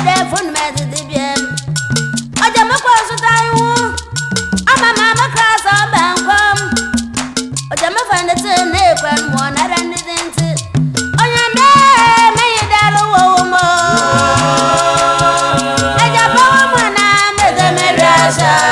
de me me kwa wo wo mo oja pa na me de me ra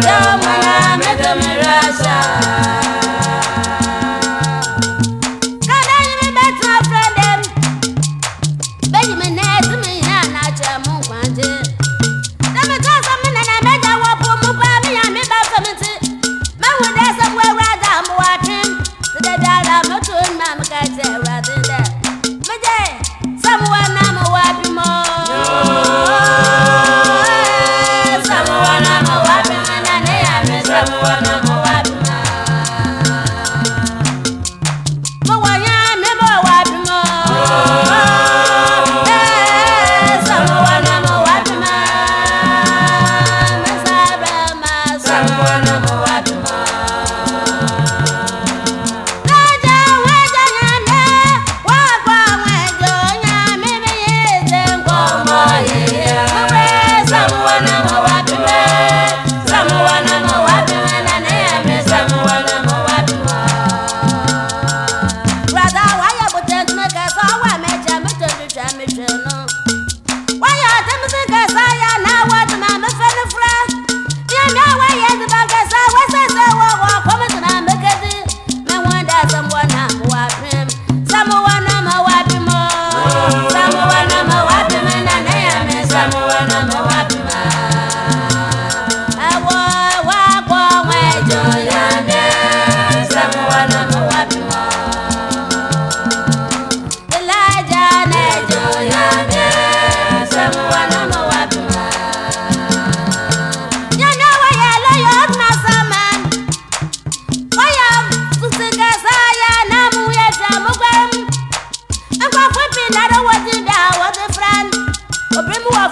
Don't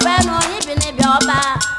fẹ́ nu yín bìnnibì ọba.